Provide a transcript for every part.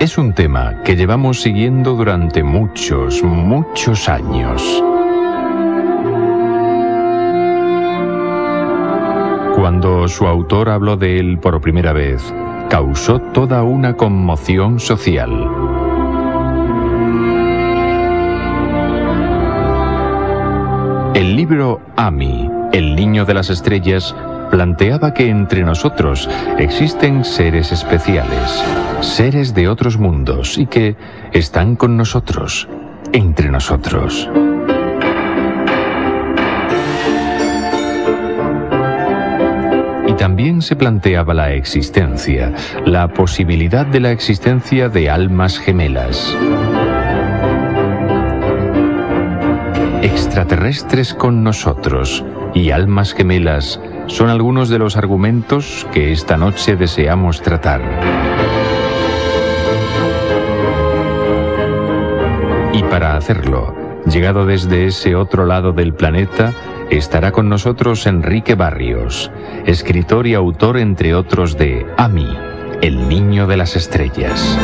es un tema que llevamos siguiendo durante muchos, muchos años. Cuando su autor habló de él por primera vez, causó toda una conmoción social. El libro Ami, El Niño de las Estrellas, planteaba que entre nosotros existen seres especiales, seres de otros mundos y que están con nosotros, entre nosotros. Y también se planteaba la existencia, la posibilidad de la existencia de almas gemelas. Extraterrestres con nosotros y almas gemelas son algunos de los argumentos que esta noche deseamos tratar. Y para hacerlo, llegado desde ese otro lado del planeta, estará con nosotros Enrique Barrios, escritor y autor entre otros de Ami, el niño de las estrellas.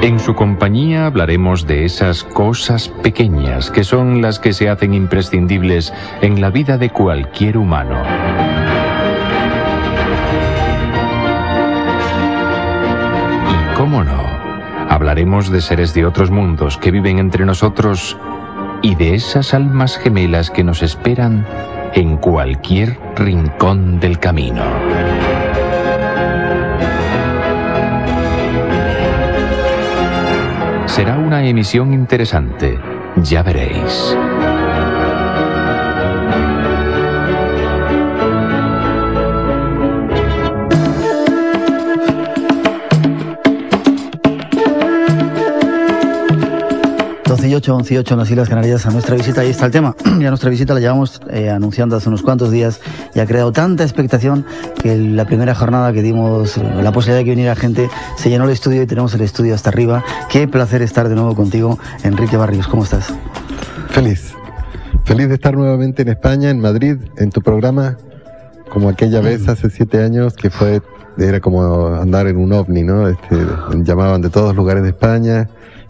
En su compañía hablaremos de esas cosas pequeñas que son las que se hacen imprescindibles en la vida de cualquier humano. Y cómo no, hablaremos de seres de otros mundos que viven entre nosotros y de esas almas gemelas que nos esperan en cualquier rincón del camino. Será una emisión interesante, ya veréis. 18, 11 y 8 en las Islas Canarias a nuestra visita. Ahí está el tema. ya nuestra visita la llevamos eh, anunciando hace unos cuantos días y ha creado tanta expectación que la primera jornada que dimos eh, la posibilidad de que viniera gente se llenó el estudio y tenemos el estudio hasta arriba. Qué placer estar de nuevo contigo, Enrique Barrios. ¿Cómo estás? Feliz. Feliz de estar nuevamente en España, en Madrid, en tu programa, como aquella vez mm. hace siete años que fue, era como andar en un ovni, ¿no? Este, llamaban de todos lugares de España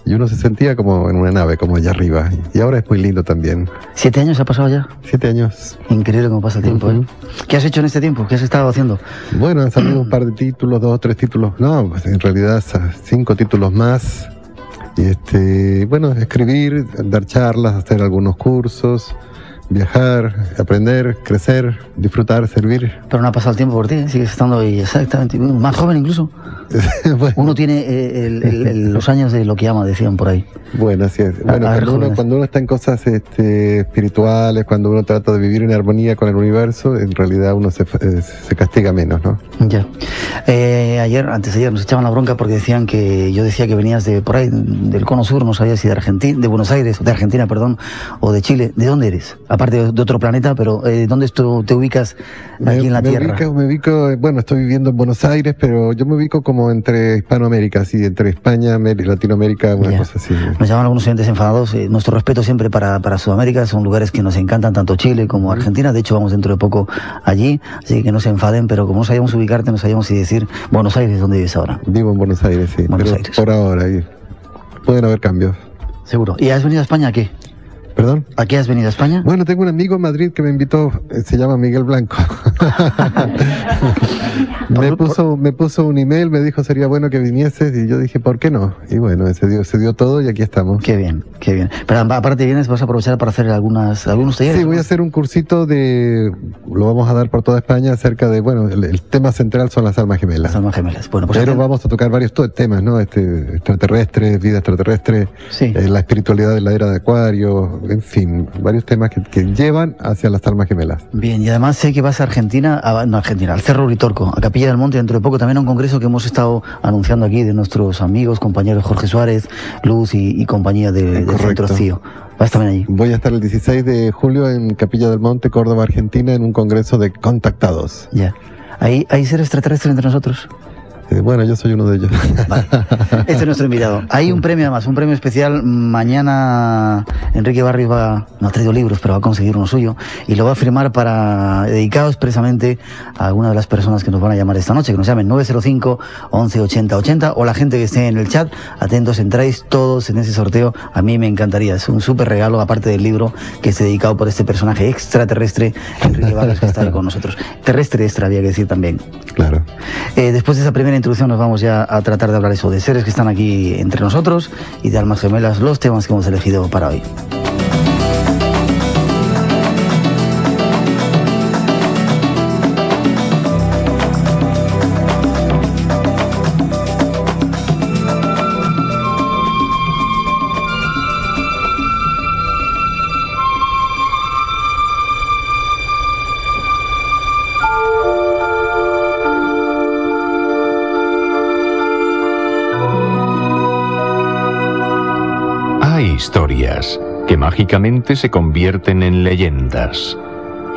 y uno se sentía como en una nave, como allá arriba. Y ahora es muy lindo también. ¿Siete años ha pasado ya? Siete años. Increíble cómo pasa el tiempo, ¿eh? ¿Qué has hecho en este tiempo? ¿Qué has estado haciendo? Bueno, han salido un par de títulos, dos o tres títulos. No, pues en realidad cinco títulos más. Y este, bueno, escribir, dar charlas, hacer algunos cursos viajar, aprender, crecer, disfrutar, servir. Pero no ha pasado el tiempo por ti, ¿eh? sigues estando ahí exactamente, más joven incluso. Uno tiene eh, los años de lo que ama, decían por ahí. Bueno, así es. Bueno, cuando, uno, cuando, uno, está en cosas este, espirituales, cuando uno trata de vivir en armonía con el universo, en realidad uno se, eh, se castiga menos, ¿no? Ya. Eh, ayer, antes de ayer, nos echaban la bronca porque decían que yo decía que venías de por ahí, del cono sur, no sabía si de Argentina, de Buenos Aires, de Argentina, perdón, o de Chile. ¿De dónde eres? Aparte de, otro planeta, pero eh, ¿dónde tú, te ubicas aquí en la me Tierra? Ubico, me ubico, bueno, estoy viviendo en Buenos Aires, pero yo me ubico como entre Hispanoamérica, así, entre España, Latinoamérica, una cosa así. Nos llaman algunos oyentes enfadados. Eh, nuestro respeto siempre para, para Sudamérica. Son lugares que nos encantan, tanto Chile como Argentina. De hecho, vamos dentro de poco allí. Así que no se enfaden, pero como no sabíamos ubicarte, no sabíamos si decir Buenos Aires, ¿dónde vives ahora? Vivo en Buenos Aires, sí. Buenos Aires. Por ahora, ahí. pueden haber cambios. Seguro. ¿Y has venido a España aquí? ¿Perdón? ¿A qué has venido a España? Bueno, tengo un amigo en Madrid que me invitó, eh, se llama Miguel Blanco. me, puso, me puso un email, me dijo sería bueno que vinieses y yo dije, ¿por qué no? Y bueno, se dio, se dio todo y aquí estamos. Qué bien, qué bien. Pero aparte vienes, vas a aprovechar para hacer algunas, algunos talleres. Sí, voy a hacer un cursito de, lo vamos a dar por toda España acerca de, bueno, el, tema central son las almas gemelas. Las almas gemelas. Bueno, pues Pero vamos a tocar varios temas, ¿no? Este, extraterrestres, vida extraterrestre, sí. Eh, la espiritualidad de la era de Acuario, en fin varios temas que, llevan hacia las almas gemelas. Bien, y además sé que vas a Argentina, a, no Argentina, al Cerro Uritorco, a Capilla del Monte, dentro de poco también a un congreso que hemos estado anunciando aquí de nuestros amigos, compañeros Jorge Suárez, Luz y, compañía de, del Centro CIO. ¿Vas también allí? Voy a estar el 16 de julio en Capilla del Monte, Córdoba, Argentina, en un congreso de contactados. Ya. ¿Hay, hay seres extraterrestres entre nosotros? Eh, bueno, yo soy uno de ellos. Vale. Este es nuestro invitado. Hay un premio además, un premio especial. Mañana Enrique Barrios va, no ha traído libros, pero va a conseguir uno suyo y lo va a firmar para, dedicado expresamente a alguna de las personas que nos van a llamar esta noche, que nos llamen 905 11 80 80 o la gente que esté en el chat. Atentos, entráis todos en ese sorteo. A mí me encantaría. Es un súper regalo, aparte del libro que es dedicado por este personaje extraterrestre, Enrique Barrios, que está ahí con nosotros. Terrestre extra, había que decir también. Claro. Eh, después de esa primera introducción nos vamos ya a tratar de hablar eso, de seres que están aquí entre nosotros y de almas gemelas, los temas que hemos elegido para hoy. Que mágicamente se convierten en leyendas,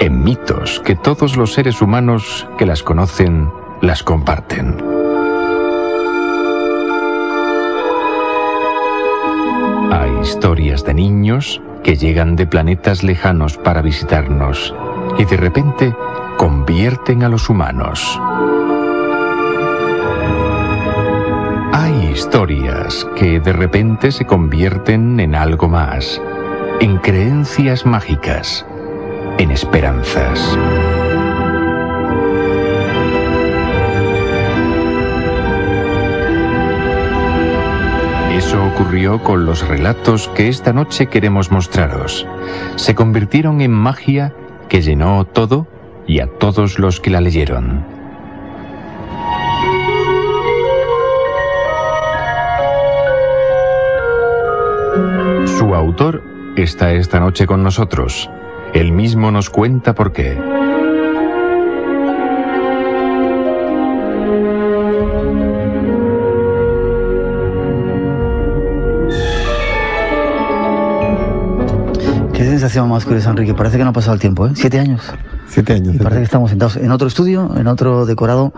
en mitos que todos los seres humanos que las conocen las comparten. Hay historias de niños que llegan de planetas lejanos para visitarnos y de repente convierten a los humanos. Hay historias que de repente se convierten en algo más, en creencias mágicas, en esperanzas. Eso ocurrió con los relatos que esta noche queremos mostraros. Se convirtieron en magia que llenó todo y a todos los que la leyeron. Su autor está esta noche con nosotros. Él mismo nos cuenta por qué. Qué sensación más curiosa, Enrique. Parece que no ha pasado el tiempo, ¿eh? Siete años. Siete años. Y parece que estamos sentados en otro estudio, en otro decorado,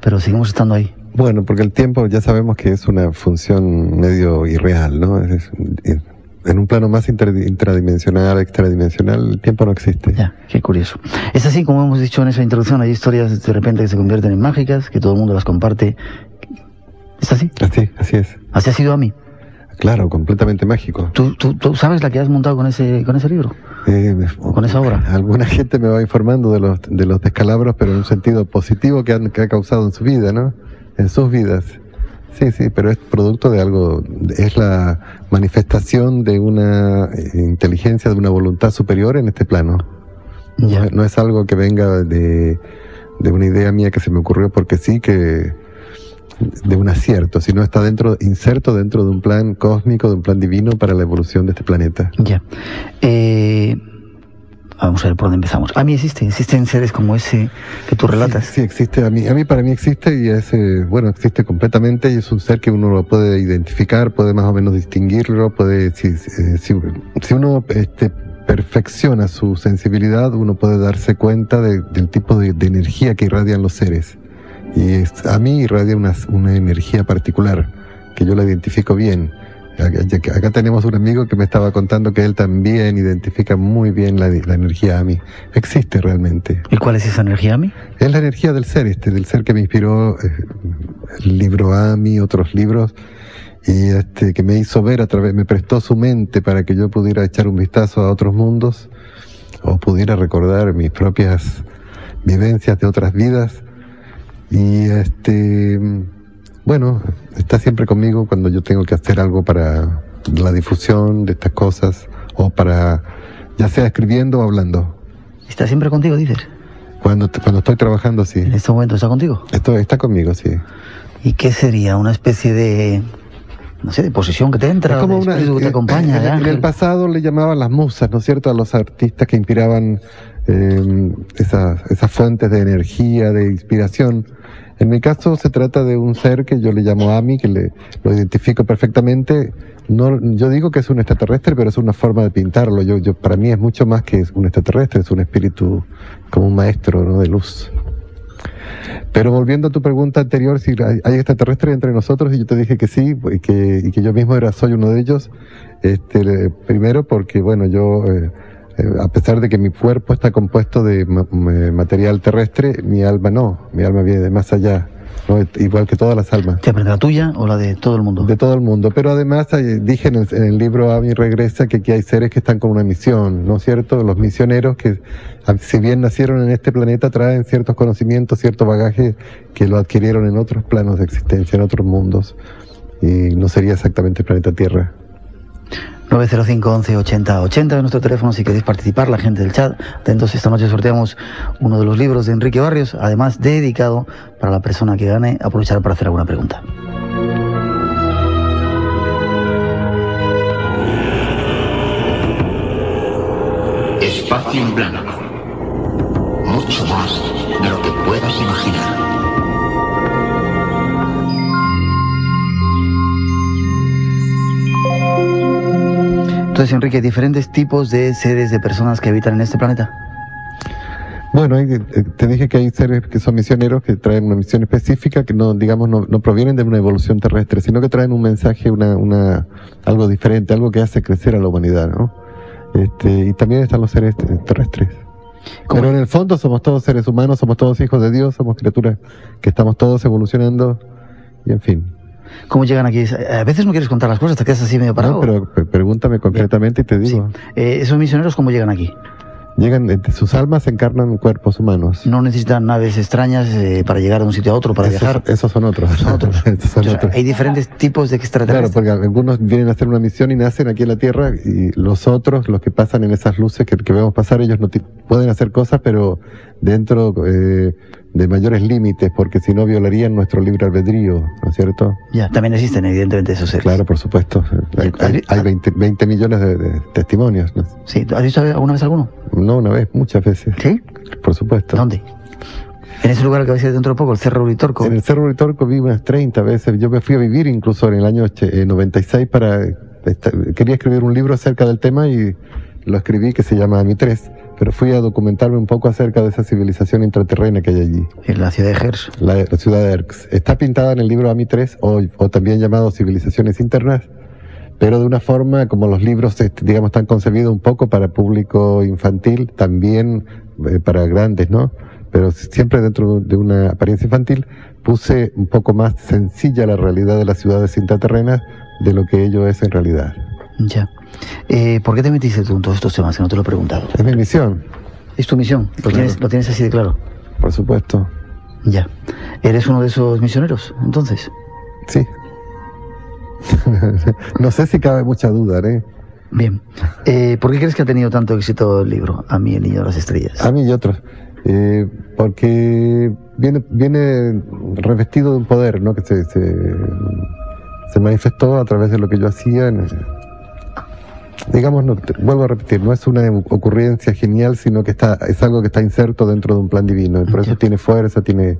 pero seguimos estando ahí. Bueno, porque el tiempo ya sabemos que es una función medio irreal, ¿no? Es- es- en un plano más intradimensional, extradimensional, el tiempo no existe. Ya, qué curioso. Es así como hemos dicho en esa introducción, hay historias de repente que se convierten en mágicas, que todo el mundo las comparte. ¿Es así? Así, así es. Así ha sido a mí. Claro, completamente mágico. ¿Tú, tú, tú sabes la que has montado con ese, con ese libro? Eh, ¿O con esa obra? Alguna gente me va informando de los, de los descalabros, pero en un sentido positivo que, han, que ha causado en su vida, ¿no? En sus vidas. Sí, sí, pero es producto de algo, es la manifestación de una eh, inteligencia, de una voluntad superior en este plano. No, es- no es algo que venga de, de una idea mía que se me ocurrió porque sí, que de un acierto, sino está dentro, inserto dentro de un plan cósmico, de un plan divino para la evolución de este planeta. Ya. Eh, vamos a ver por dónde empezamos. A mí existe, existen seres como ese que tú relatas. Sí, sí, existe. A mí, a mí para mí existe y es, eh, bueno, existe completamente y es un ser que uno lo puede identificar, puede más o menos distinguirlo, puede, si, eh, si, si uno este, perfecciona su sensibilidad, uno puede darse cuenta de- del tipo de, de energía que irradian los seres. Y es- a mí irradia una, una energía particular, que yo la identifico bien. Acá, tenemos un amigo que me estaba contando que él también identifica muy bien la, la energía a mí. Existe realmente. ¿Y cuál es esa energía a mí? Es la energía del ser, este, del ser que me inspiró eh, el libro Ami, otros libros, y este, que me hizo ver a través, me prestó su mente para que yo pudiera echar un vistazo a otros mundos, o pudiera recordar mis propias vivencias de otras vidas. Y este, bueno, está siempre conmigo cuando yo tengo que hacer algo para la difusión de estas cosas, o para, ya sea escribiendo o hablando. ¿Está siempre contigo, dices? Cuando, cuando estoy trabajando, sí. En este momento está contigo. Esto está conmigo, sí. ¿Y qué sería? ¿Una especie de, no sé, de posesión que te entra? Es como una, que te acompaña? en, el pasado le llamaban las musas, ¿no es cierto? A los artistas que inspiraban eh, esas, esas fuentes de energía, de inspiración. En mi caso se trata de un ser que yo le llamo Ami, que le, lo identifico perfectamente. No, yo digo que es un extraterrestre, pero es una forma de pintarlo. Yo, yo, para mí es mucho más que un extraterrestre, es un espíritu como un maestro ¿no? de luz. Pero volviendo a tu pregunta anterior, si hay, extraterrestres entre nosotros, y yo te dije que sí, y que, y que yo mismo era, soy uno de ellos, este, primero porque, bueno, yo, eh, a pesar de que mi cuerpo está compuesto de ma- ma- material terrestre, mi alma no, mi alma viene de más allá, ¿no? igual que todas las almas. ¿Te aprende la tuya o la de todo el mundo? De todo el mundo. Pero además eh, dije en el, en el libro Ami regresa que aquí hay seres que están con una misión, ¿no es cierto? Los misioneros que, a- si bien nacieron en este planeta, traen ciertos conocimientos, cierto bagaje que lo adquirieron en otros planos de existencia, en otros mundos. Y no sería exactamente el planeta Tierra. 905 11 80 80 es nuestro teléfono si queréis participar, la gente del chat. Atentos, esta noche sorteamos uno de los libros de Enrique Barrios, además dedicado para la persona que gane. Aprovechar para hacer alguna pregunta. Espacio en blanco. Mucho más de lo que puedas imaginar. Entonces, Enrique, diferentes tipos de seres, de personas que habitan en este planeta. Bueno, hay- eh, te dije que hay seres que son misioneros que traen una misión específica que no, digamos, no, no provienen de una evolución terrestre, sino que traen un mensaje, una, una, algo diferente, algo que hace crecer a la humanidad, ¿no? Este, y también están los seres te- terrestres. ¿Cómo? Pero en el fondo somos todos seres humanos, somos todos hijos de Dios, somos criaturas que estamos todos evolucionando, y en fin. ¿Cómo llegan aquí? A veces no quieres contar las cosas, te quedas así medio parado. No, pero pe- pregúntame concretamente y te Sí. digo. Eh, ¿Esos misioneros cómo llegan aquí? Llegan, eh, sus almas encarnan en cuerpos humanos. No necesitan naves extrañas eh, para llegar de un sitio a otro, para esos, viajar. esos son otros. Son otros. Esos son otros. hay diferentes tipos de Claro, extraterrestres. porque algunos vienen a hacer una misión y nacen aquí en la Tierra y los otros, los que pasan en esas luces que, que vemos pasar, ellos no pueden hacer cosas, pero dentro eh, de mayores límites, porque si no violarían nuestro libre albedrío, ¿no es cierto? Ya, también existen, evidentemente, esos seres. Claro, por supuesto. Hay, hay- hay 20, 20 millones de, de testimonios. ¿no? Sí, ¿has visto alguna vez alguno? No una vez, muchas veces. Sí. Por supuesto. ¿Dónde? En ese lugar que vais a ir dentro de poco, el Cerro Uritorco. En el Cerro Ritorco vi unas 30 veces. Yo me fui a vivir incluso en el año och- eh, 96 para... quería escribir un libro acerca del tema y lo escribí que se llama Mi 3, pero fui a documentarme un poco acerca de esa civilización intraterrena que hay allí, En la ciudad de Gers. la, la ciudad de Erx. Está pintada en el libro AMI 3 o, o también llamado Civilizaciones Internas, pero de una forma como los libros, este, digamos, están concebidos un poco para público infantil, también eh, para grandes, ¿no? Pero siempre dentro de una apariencia infantil, puse un poco más sencilla la realidad de las ciudades intraterrenas de lo que ello es en realidad. Ya. Eh, ¿Por qué te metiste tú en todos estos temas que no te lo he preguntado? Es mi misión, Es tu misión, lo, Claro. tienes, lo tienes así de claro. por supuesto. Ya. ¿Eres uno de esos misioneros, entonces? Sí. no sé si cabe mucha duda, ¿eh? Bien. Eh, ¿Por qué crees que ha tenido tanto éxito el libro, A mí, el niño de las estrellas? A mí y otros. Eh, porque viene, viene revestido de un poder, ¿no? Que se, se, se manifestó a través de lo que yo hacía. en- digamos, no, te- vuelvo a repetir, no es una ocurrencia genial, sino que está, es algo que está inserto dentro de un plan divino. Y por eso Ya. tiene fuerza, tiene,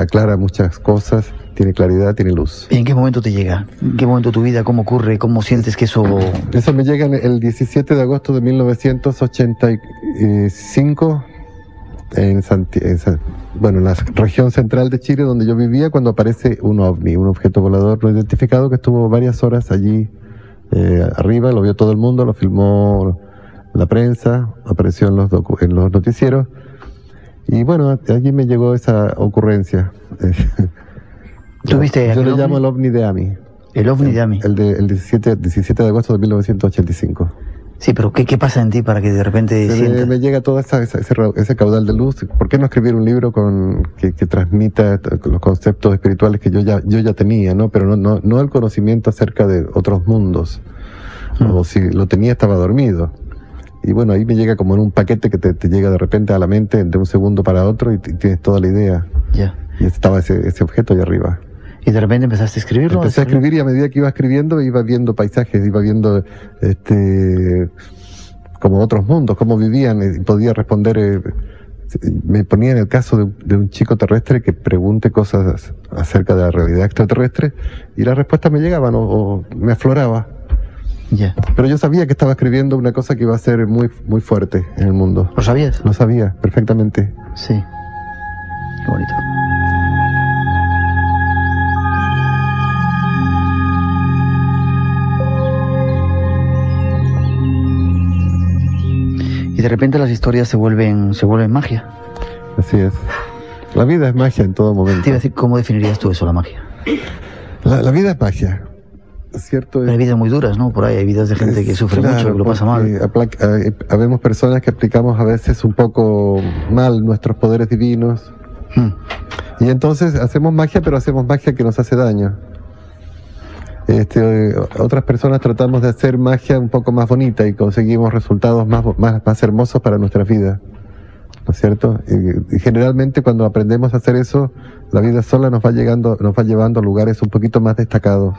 aclara muchas cosas, tiene claridad, tiene luz. ¿Y en qué momento te llega? ¿En qué momento de tu vida? ¿Cómo ocurre? ¿Cómo sientes que eso... Eso me llega el 17 de agosto de 1985 en, Santi- en San- bueno, en la región central de Chile donde yo vivía cuando aparece un ovni, un objeto volador no identificado que estuvo varias horas allí eh, arriba, lo vio todo el mundo, lo filmó la prensa, apareció en los, docu- en los noticieros y bueno, allí me llegó esa ocurrencia. ¿Tuviste Yo le llamo el ovni de Ami. El ovni de Ami. El, de, el 17, 17 de agosto de 1985. Sí, pero ¿qué, ¿qué pasa en ti para que de repente Se me, llega todo esa, esa- ese, ese caudal de luz. ¿Por qué no escribir un libro con que, que transmita los conceptos espirituales que yo ya yo ya tenía, no? Pero no no, no el conocimiento acerca de otros mundos. Mm. O si lo tenía estaba dormido. Y bueno, ahí me llega como en un paquete que te, te llega de repente a la mente de un segundo para otro y tienes toda la idea. Ya. Y estaba ese, ese objeto ahí arriba. Y de repente empezaste a escribirlo. Empecé a escribir y a medida que iba escribiendo iba viendo paisajes, iba viendo este como otros mundos, cómo vivían, y podía responder, eh, me ponía en el caso de, de un chico terrestre que pregunte cosas acerca de la realidad extraterrestre y las respuestas me llegaban o, o me afloraba. Ya. Pero yo sabía que estaba escribiendo una cosa que iba a ser muy, muy fuerte en el mundo. ¿Lo sabías? Lo sabía perfectamente. Sí. Qué bonito. Y de repente las historias se vuelven, se vuelven magia. Así es. La vida es magia en todo momento. Te iba a decir, ¿cómo definirías tú eso, la magia? La, la vida es magia. ¿Cierto? Hay vidas muy duras, ¿no? Por ahí hay vidas de gente que sufre Claro, mucho, que lo pasa mal. eh, Habemos personas que aplicamos a veces un poco mal nuestros poderes divinos. Mm. Y entonces hacemos magia, pero hacemos magia que nos hace daño. Este, otras personas tratamos de hacer magia un poco más bonita y conseguimos resultados más, más, más hermosos para nuestra vida. ¿No es cierto? Y generalmente cuando aprendemos a hacer eso, la vida sola nos va llegando, nos va llevando a lugares un poquito más destacados.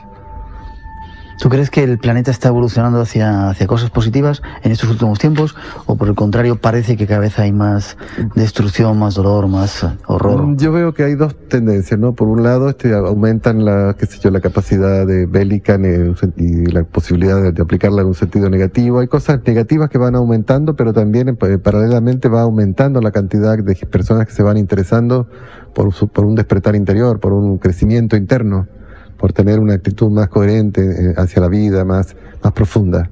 ¿Tú crees que el planeta está evolucionando hacia, hacia cosas positivas en estos últimos tiempos? ¿O por el contrario parece que cada vez hay más destrucción, más dolor, más eh, horror? Mm, Yo veo que hay dos tendencias, ¿no? Por un lado, este, aumentan la, qué sé yo, la capacidad de bélica y la posibilidad de, de aplicarla en un sentido negativo. Hay cosas negativas que van aumentando, pero también eh, paralelamente va aumentando la cantidad de personas que se van interesando por, su- por un despertar interior, por un crecimiento interno, por tener una actitud más coherente eh, hacia la vida, más, más profunda.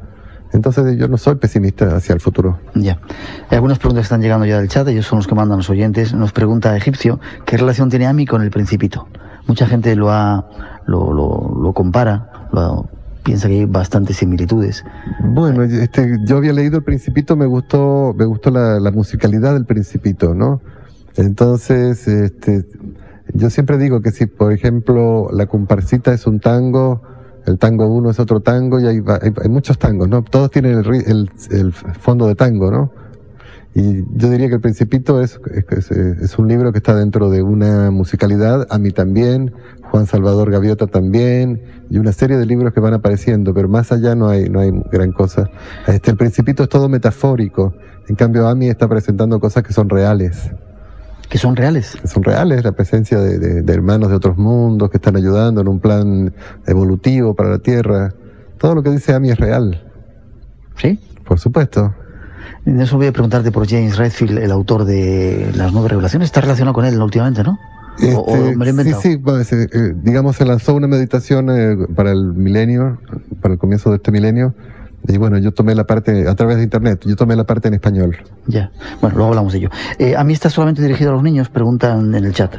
Entonces yo no soy pesimista hacia el futuro. Ya. Hay algunas preguntas que están llegando ya del chat, ellos son los que mandan los oyentes. Nos pregunta Egipcio, ¿qué relación tiene Ami con el Principito? Mucha gente lo ha, lo, lo, lo compara, lo- piensa que hay bastantes similitudes. Bueno, este, yo había leído El Principito, me gustó, me gustó la, la musicalidad del Principito, ¿no? Entonces, este, yo siempre digo que si, por ejemplo, la comparsita es un tango, el tango uno es otro tango y hay, hay, muchos tangos, ¿no? Todos tienen el, el, fondo de tango, ¿no? Y yo diría que El Principito es, es, un libro que está dentro de una musicalidad, a mí también, Juan Salvador Gaviota también, y una serie de libros que van apareciendo, pero más allá no hay, no hay gran cosa. Este, el Principito es todo metafórico, en cambio Ami está presentando cosas que son reales, Que son reales. que son reales, la presencia de, de- de hermanos de otros mundos que están ayudando en un plan evolutivo para la Tierra. Todo lo que dice Ami es real, ¿Sí? por supuesto. De eso voy a preguntarte por James Redfield, el autor de las nueve revelaciones. Está relacionado con él últimamente, ¿no? O- o Este, me lo he inventado. Sí, sí, eh, digamos, se lanzó una meditación eh, para el milenio, para el comienzo de este milenio, y bueno, yo tomé la parte, a través de internet, yo tomé la parte en español. Ya. Bueno, luego hablamos de ello. Eh, ¿A mí está solamente dirigido a los niños? Preguntan en el chat.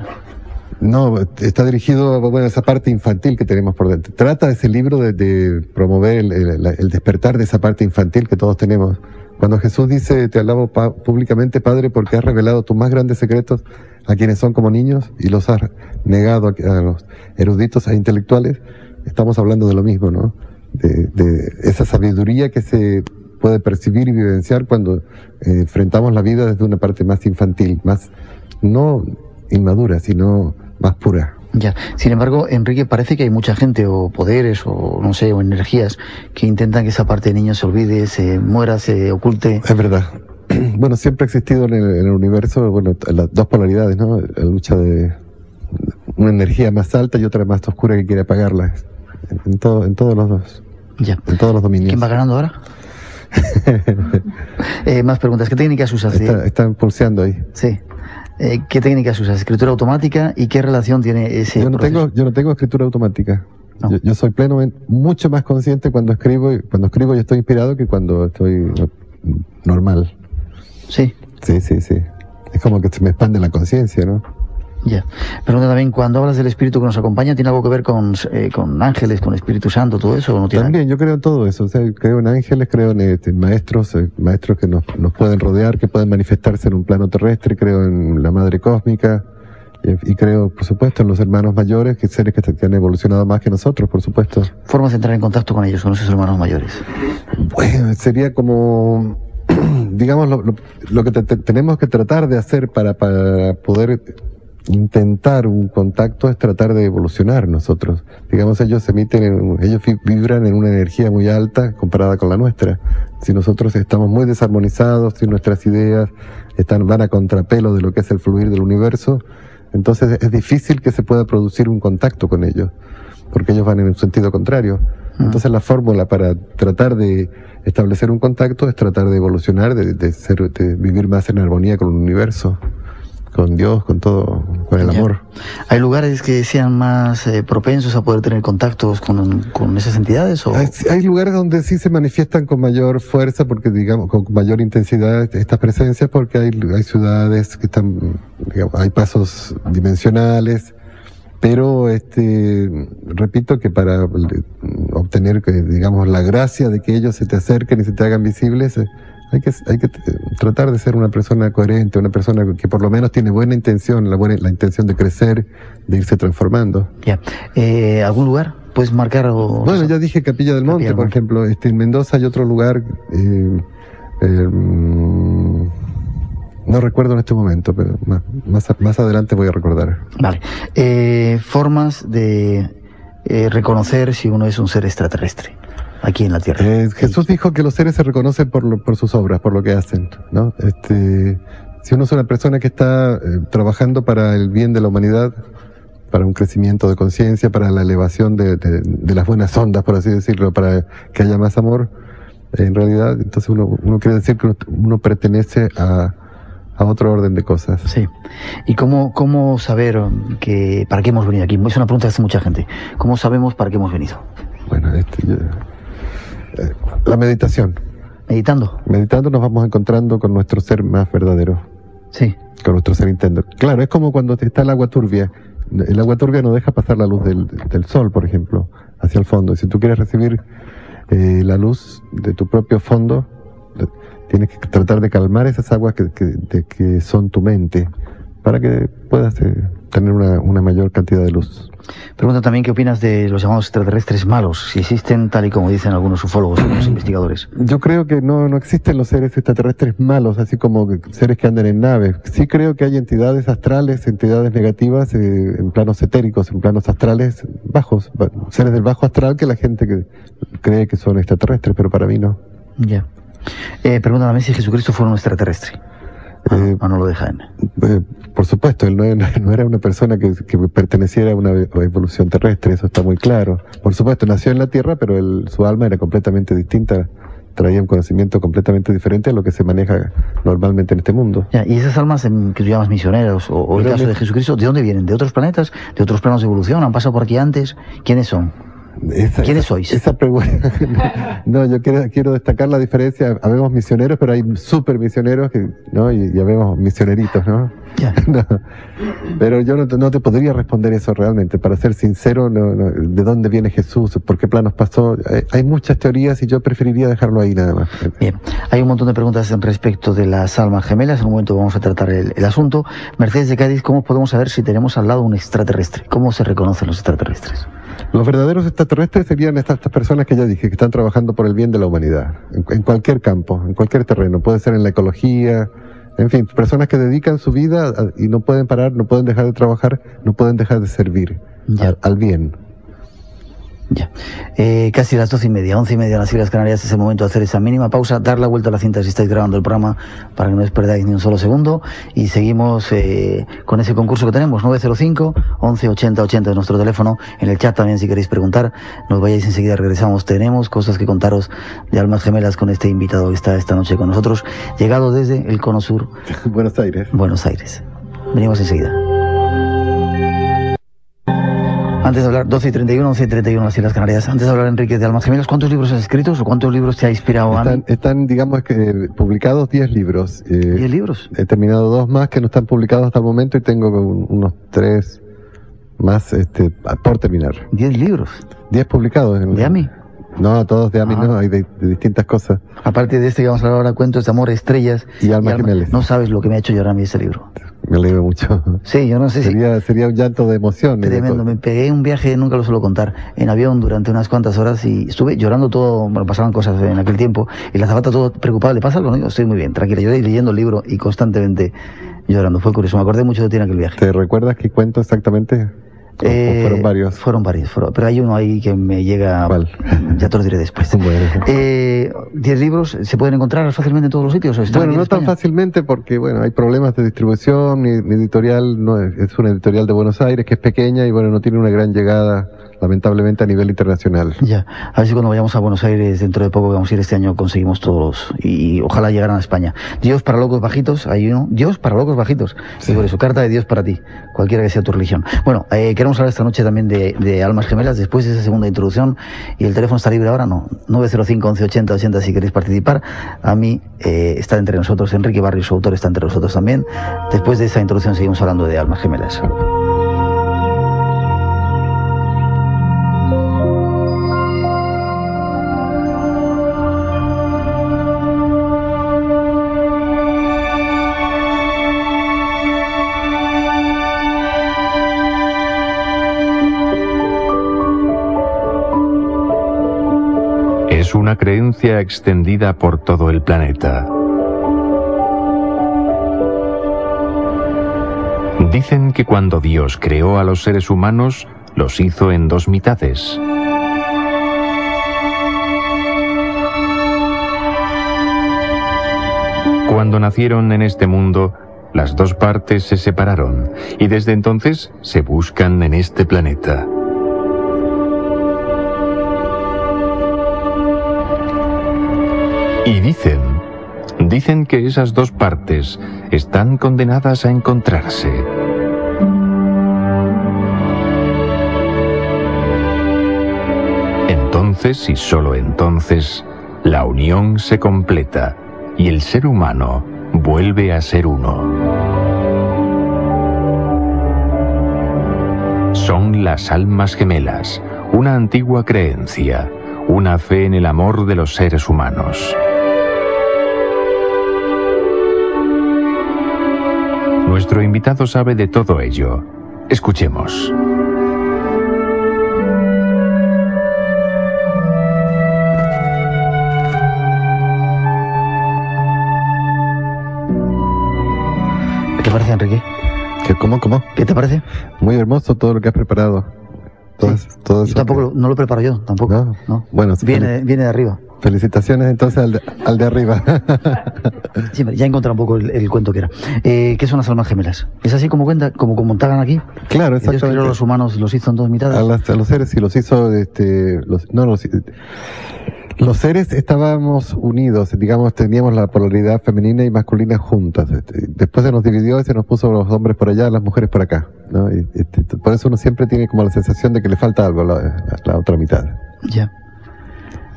No, está dirigido a bueno, esa parte infantil que tenemos por dentro. Trata ese libro de, de promover el, el- el despertar de esa parte infantil que todos tenemos. Cuando Jesús dice, te alabo pa- públicamente, Padre, porque has revelado tus más grandes secretos a quienes son como niños y los has negado a, a los eruditos e intelectuales, estamos hablando de lo mismo, ¿no? De, de esa sabiduría que se puede percibir y vivenciar cuando eh, enfrentamos la vida desde una parte más infantil, más, no inmadura, sino más pura. Ya. Sin embargo, Enrique, parece que hay mucha gente o poderes o no sé, o energías que intentan que esa parte de niños se olvide, se muera, se oculte. Es verdad. Bueno, siempre ha existido en el, en el universo, bueno, las dos polaridades, ¿no? La lucha de una energía más alta y otra más oscura que quiere apagarla. En, todo, en todos los dos, Ya. en todos los dominios. ¿Quién va ganando ahora? Eh, más preguntas. ¿Qué técnicas usas? Está, están pulseando ahí. Sí. Eh, ¿Qué técnicas usas? ¿Escritura automática? ¿Y qué relación tiene ese Yo no proceso? tengo, yo no tengo escritura automática. No. Yo, yo soy plenamente, mucho más consciente cuando escribo, y cuando escribo y estoy inspirado que cuando estoy no- normal. Sí. Sí, sí, sí. Es como que se me expande la conciencia, ¿no? Ya. Pregunta también, cuando hablas del espíritu que nos acompaña, ¿tiene algo que ver con, eh, con ángeles, con Espíritu Santo, todo eso? ¿o no tiene nada? También, yo creo en todo eso. O sea, creo en ángeles, creo en este, maestros, eh, maestros que nos, nos pueden rodear, que pueden manifestarse en un plano terrestre, creo en la madre cósmica, y, y creo, por supuesto, en los hermanos mayores, que seres que, que han evolucionado más que nosotros, por supuesto. Formas de entrar en contacto con ellos, con esos hermanos mayores. Bueno, sería como, digamos, lo, lo- lo que te- te- tenemos que tratar de hacer para, para poder intentar un contacto es tratar de evolucionar nosotros. Digamos, ellos emiten, en- ellos vi- vibran en una energía muy alta comparada con la nuestra. Si nosotros estamos muy desarmonizados, si nuestras ideas están, van a contrapelo de lo que es el fluir del universo, entonces es difícil que se pueda producir un contacto con ellos, porque ellos van en un sentido contrario. Entonces la fórmula para tratar de establecer un contacto es tratar de evolucionar, de, de ser, de vivir más en armonía con el universo, con Dios, con todo, con el amor. ¿Hay lugares que sean más eh, propensos a poder tener contactos con, con esas entidades? O? Hay, lugares donde sí se manifiestan con mayor fuerza, porque digamos, con mayor intensidad estas presencias, porque hay, hay ciudades que están, digamos, hay pasos dimensionales, pero este, repito que para obtener, digamos, la gracia de que ellos se te acerquen y se te hagan visibles, eh, hay que, hay que tratar de ser una persona coherente, una persona que por lo menos tiene buena intención, la, buena, la intención de crecer, de irse transformando. Ya. Eh, ¿Algún lugar? ¿Puedes marcar? O, bueno, ya dije Capilla del Monte, por ejemplo. Este, en Mendoza hay otro lugar, eh, eh, mm, no recuerdo en este momento, pero más, más, adelante voy a recordar. Vale. Eh, formas de eh, reconocer si uno es un ser extraterrestre aquí en la tierra. Eh, Jesús dijo que los seres se reconocen por, por sus obras, por lo que hacen, ¿no? Este, si uno es una persona que está trabajando para el bien de la humanidad, para un crecimiento de conciencia, para la elevación de, de, las buenas ondas, por así decirlo, para que haya más amor, en realidad, entonces uno, uno quiere decir que uno, pertenece a, a otro orden de cosas. Sí. ¿Y cómo, cómo saber que, para qué hemos venido aquí? Es una pregunta que hace mucha gente. ¿Cómo sabemos para qué hemos venido? Bueno, este, la meditación. Meditando. Meditando nos vamos encontrando con nuestro ser más verdadero. Sí. Con nuestro ser interno. Claro, es como cuando está el agua turbia. El agua turbia no deja pasar la luz del, sol, por ejemplo, hacia el fondo. Si tú quieres recibir eh, la luz de tu propio fondo, tienes que tratar de calmar esas aguas que, de, que son tu mente para que puedas eh, tener una, una, mayor cantidad de luz. Pregunta también qué opinas de los llamados extraterrestres malos, si existen tal y como dicen algunos ufólogos, algunos investigadores. Yo creo que no, no existen los seres extraterrestres malos, así como seres que andan en naves. Sí creo que hay entidades astrales, entidades negativas eh, en planos etéricos, en planos astrales bajos, seres del bajo astral que la gente que cree que son extraterrestres, pero para mí no. Ya. Eh, pregunta también si Jesucristo fue un extraterrestre. Ah, eh, no lo deja eh, por supuesto, él no, era una persona que, perteneciera a una evolución terrestre, eso está muy claro. Por supuesto, nació en la Tierra, pero su alma era completamente distinta, traía un conocimiento completamente diferente a lo que se maneja normalmente en este mundo. ¿Y esas almas que tú llamas misioneros, o, el caso de Jesucristo, de dónde vienen? ¿De otros planetas? ¿De otros planos de evolución? ¿Han pasado por aquí antes? ¿Quiénes son? ¿Quiénes sois? Esa pregunta. no, yo quiero, quiero destacar la diferencia. Habemos misioneros, pero hay super misioneros, que, ¿no? Y, y habemos misioneritos, ¿no? Pero yo no, te podría responder eso realmente. Para ser sincero, ¿de dónde viene Jesús? ¿Por qué planos pasó? Hay, muchas teorías y yo preferiría dejarlo ahí nada más. Bien, hay un montón de preguntas respecto de las almas gemelas. En un momento vamos a tratar el, el asunto. Mercedes de Cádiz, ¿cómo podemos saber si tenemos al lado un extraterrestre? ¿Cómo se reconocen los extraterrestres? Los verdaderos extraterrestres serían estas, personas que ya dije, que están trabajando por el bien de la humanidad, en, cualquier campo, en cualquier terreno. Puede ser en la ecología, en fin, personas que dedican su vida y no pueden parar, no pueden dejar de trabajar, no pueden dejar de servir al bien. Ya. Eh, casi las doce y media, once y media en las Islas Canarias es el momento de hacer esa mínima pausa, dar la vuelta a la cinta si estáis grabando el programa para que no os perdáis ni un solo segundo y seguimos eh, con ese concurso que tenemos, 905 11 80 80 es nuestro teléfono, en el chat también si queréis preguntar, nos vayáis enseguida, regresamos, tenemos cosas que contaros de almas gemelas con este invitado que está esta noche con nosotros, llegado desde el Cono Sur. Buenos Aires. Buenos Aires. Venimos enseguida. Antes de hablar, 12 y 31, 11 y 31 las Islas Canarias. Antes de hablar, Enrique, de Almas Gemelas, ¿cuántos libros has escrito o cuántos libros te ha inspirado están, Están, digamos que, publicados 10 libros. Eh, ¿10 libros? He terminado dos más que no están publicados hasta el momento y tengo unos tres más este, por terminar. ¿10 libros? 10 publicados. En, ¿De AMI? No, todos de AMI ah. no, hay de, distintas cosas. Aparte de este que vamos a hablar ahora, Cuentos de Amor, Estrellas y Almas Gemelas. No sabes lo que me ha hecho llorar a mí ese libro. Me alegro mucho. Sí, yo no sé sería, si... Sería un llanto de emoción. Tremendo. Me pegué un viaje, nunca lo suelo contar, en avión durante unas cuantas horas y estuve llorando todo, bueno, pasaban cosas en aquel tiempo y la zapata todo preocupada, ¿le pasa algo? No, estoy muy bien, tranquila. Yo leyendo el libro y constantemente llorando. Fue curioso, me acordé mucho de ti en aquel viaje. ¿Te recuerdas qué cuento exactamente? Eh, fueron varios? Fueron varios, pero hay uno ahí que me llega. Ya te lo diré después. Eh, ¿Diez libros se pueden encontrar fácilmente en todos los sitios? bueno, no tan fácilmente porque bueno hay problemas de distribución. Mi, editorial no es, es, una editorial de Buenos Aires que es pequeña y bueno no tiene una gran llegada lamentablemente a nivel internacional. Ya, a ver si cuando vayamos a Buenos Aires dentro de poco, vamos a ir este año, conseguimos todos y ojalá llegaran a España. Dios para locos bajitos, hay uno, Dios para locos bajitos. Y por eso, carta de Dios para ti, cualquiera que sea tu religión. Bueno, eh, queremos hablar esta noche también de, de, almas gemelas, después de esa segunda introducción, y el teléfono está libre ahora, no, 905 11 80 80 si queréis participar. A mí eh, está entre nosotros, Enrique Barrio, su autor, está entre nosotros también. Después de esa introducción seguimos hablando de almas gemelas. Creencia extendida por todo el planeta. Dicen que cuando Dios creó a los seres humanos, los hizo en dos mitades. Cuando nacieron en este mundo, las dos partes se separaron y desde entonces se buscan en este planeta. Y dicen, dicen que esas dos partes están condenadas a encontrarse. Entonces y solo entonces, la unión se completa y el ser humano vuelve a ser uno. Son las almas gemelas, una antigua creencia, una fe en el amor de los seres humanos. Nuestro invitado sabe de todo ello. Escuchemos. ¿Qué te parece, Enrique? ¿Qué, ¿Cómo, cómo? ¿Qué te parece? Muy hermoso todo lo que has preparado. Todo, Sí. todo Yo eso tampoco que- lo- no lo preparo yo, tampoco. No. No. Bueno, viene, viene de arriba. Felicitaciones entonces al de, al de arriba. Sí, ya he encontrado un poco el, el cuento que era. Eh, ¿Qué son las almas gemelas? ¿Es así como cuenta, como contaban aquí? claro, Dios creó exactamente. los humanos, los hizo en dos mitades. A, las- a los seres y los hizo, este, los, no, los, los seres estábamos unidos, digamos, teníamos la polaridad femenina y masculina juntas. este, después se nos dividió y se nos puso los hombres por allá, las mujeres por acá. ¿no? Y, este, por eso uno siempre tiene como la sensación de que le falta algo a la, a la otra mitad. Ya.